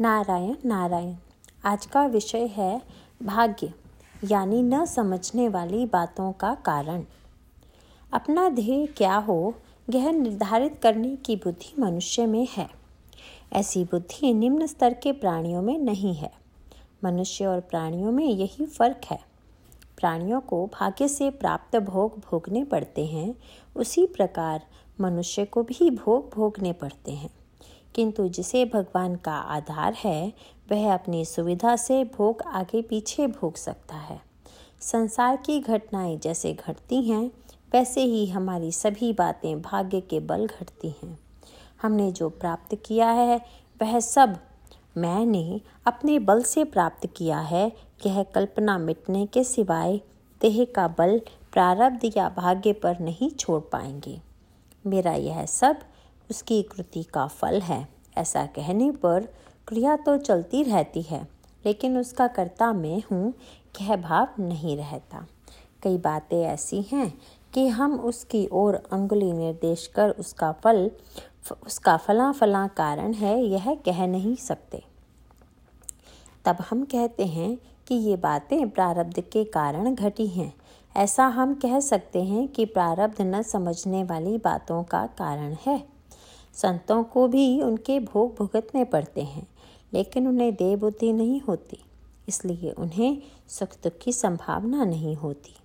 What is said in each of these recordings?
नारायण नारायण। आज का विषय है भाग्य, यानी न समझने वाली बातों का कारण। अपना ध्येय क्या हो, यह निर्धारित करने की बुद्धि मनुष्य में है। ऐसी बुद्धि निम्न स्तर के प्राणियों में नहीं है। मनुष्य और प्राणियों में यही फ़र्क है। प्राणियों को भाग्य से प्राप्त भोग भोगने पड़ते हैं, उसी प्रकार मनुष्य को भी भोग भोगने पड़ते हैं। किंतु जिसे भगवान का आधार है, वह अपनी सुविधा से भोग आगे पीछे भोग सकता है। संसार की घटनाएँ जैसे घटती हैं, वैसे ही हमारी सभी बातें भाग्य के बल घटती हैं। हमने जो प्राप्त किया है, वह सब मैंने अपने बल से प्राप्त किया है। यह कल्पना मिटने के सिवाय देह का बल प्रारब्ध या भाग्य पर नहीं छोड़ पाएँगे। मेरा यह सब उसकी कृति का फल है। ऐसा कहने पर क्रिया तो चलती रहती है, लेकिन उसका कर्ता मैं हूँ यह भाव नहीं रहता। कई बातें ऐसी हैं कि हम उसकी ओर अंगुली निर्देश कर उसका फल, उसका फला फला कारण है, यह कह नहीं सकते। तब हम कहते हैं कि ये बातें प्रारब्ध के कारण घटी हैं। ऐसा हम कह सकते हैं कि प्रारब्ध न समझने वाली बातों का कारण है। संतों को भी उनके भोग भुगतने पड़ते हैं, लेकिन उन्हें देह बुद्धि नहीं होती, इसलिए उन्हें सुख दुख की संभावना नहीं होती।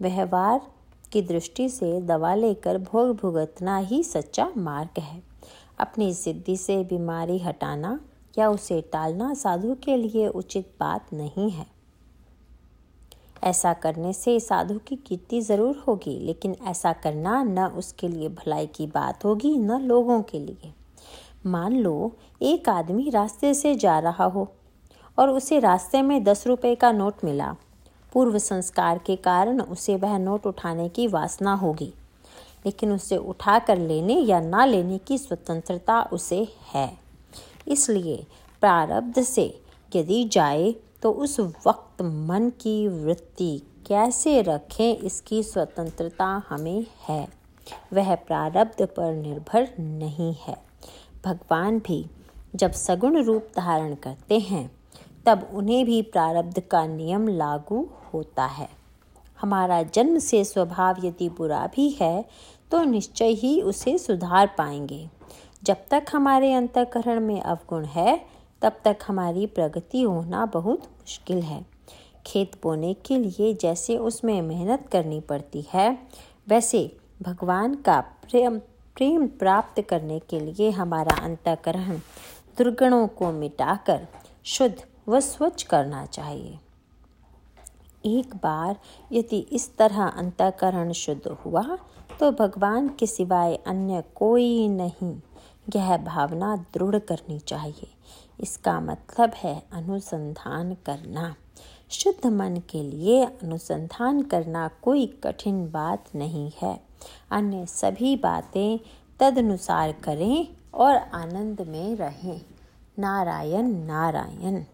व्यवहार की दृष्टि से दवा लेकर भोग भुगतना ही सच्चा मार्ग है। अपनी सिद्धि से बीमारी हटाना या उसे टालना साधु के लिए उचित बात नहीं है। ऐसा करने से साधु की कीर्ति ज़रूर होगी, लेकिन ऐसा करना न उसके लिए भलाई की बात होगी, न लोगों के लिए। मान लो, एक आदमी रास्ते से जा रहा हो और उसे रास्ते में दस रुपए का नोट मिला। पूर्व संस्कार के कारण उसे वह नोट उठाने की वासना होगी, लेकिन उसे उठा कर लेने या ना लेने की स्वतंत्रता उसे है। इसलिए प्रारब्ध से यदि जाए तो उस वक्त मन की वृत्ति कैसे रखें इसकी स्वतंत्रता हमें है। वह प्रारब्ध पर निर्भर नहीं है। भगवान भी जब सगुण रूप धारण करते हैं, तब उन्हें भी प्रारब्ध का नियम लागू होता है। हमारा जन्म से स्वभाव यदि बुरा भी है तो निश्चय ही उसे सुधार पाएँगे। जब तक हमारे अंतकरण में अवगुण है तब तक हमारी प्रगति होना बहुत मुश्किल है। खेत बोने के लिए जैसे उसमें मेहनत करनी पड़ती है, वैसे भगवान का प्रेम प्रेम प्राप्त करने के लिए हमारा अंतकरण दुर्गुणों को मिटाकर शुद्ध व स्वच्छ करना चाहिए। एक बार यदि इस तरह अंतकरण शुद्ध हुआ तो भगवान के सिवाय अन्य कोई नहीं। यह भावना दृढ़ करनी चाहिए। इसका मतलब है अनुसंधान करना। शुद्ध मन के लिए अनुसंधान करना कोई कठिन बात नहीं है। अन्य सभी बातें तदनुसार करें और आनंद में रहें। नारायण नारायण।